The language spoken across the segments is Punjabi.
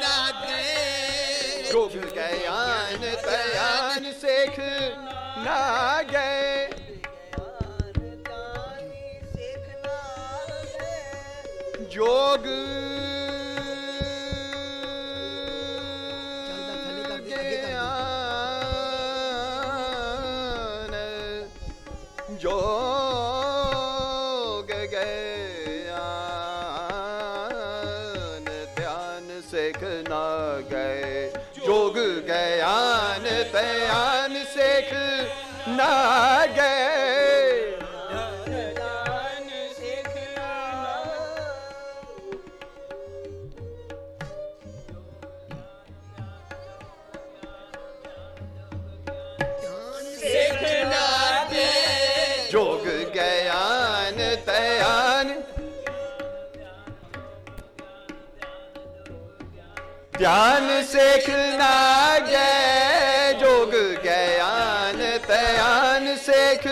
ਨਾਗੇ ਡੁੱਬ ਗਿਆਨ ਤਿਆਨ ਸੇਖ ਨਾਗੇ ਜੋਗ ਜੋਗ ਦੇਖ ਨਾ ਗਏ। ਧਿਆਨ ਸੇਖਣਾ ਜੈ ਜੋਗ ਗਿਆਨ ਧਿਆਨ ਸੇਖ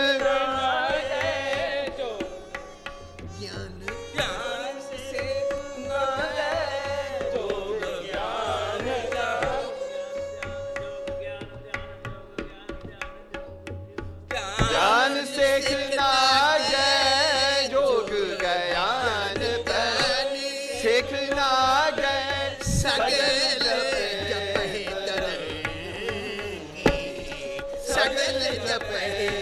Thank you. little play.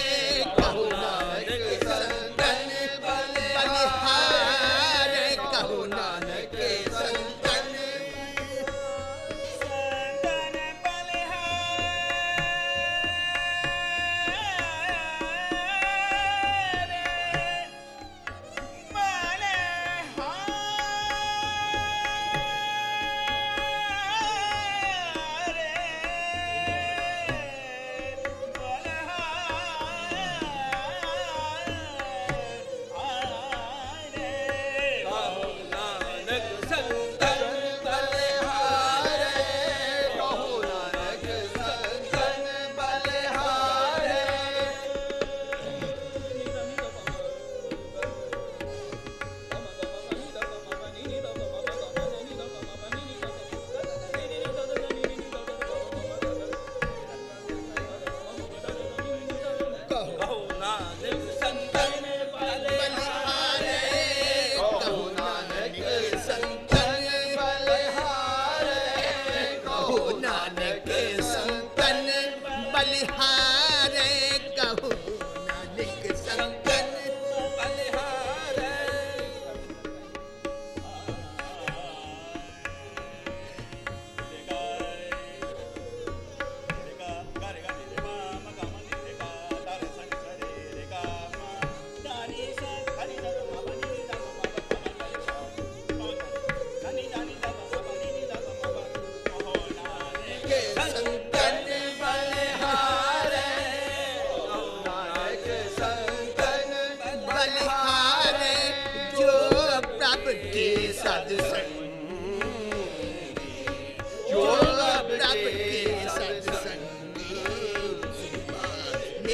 ஆகும் this side, this.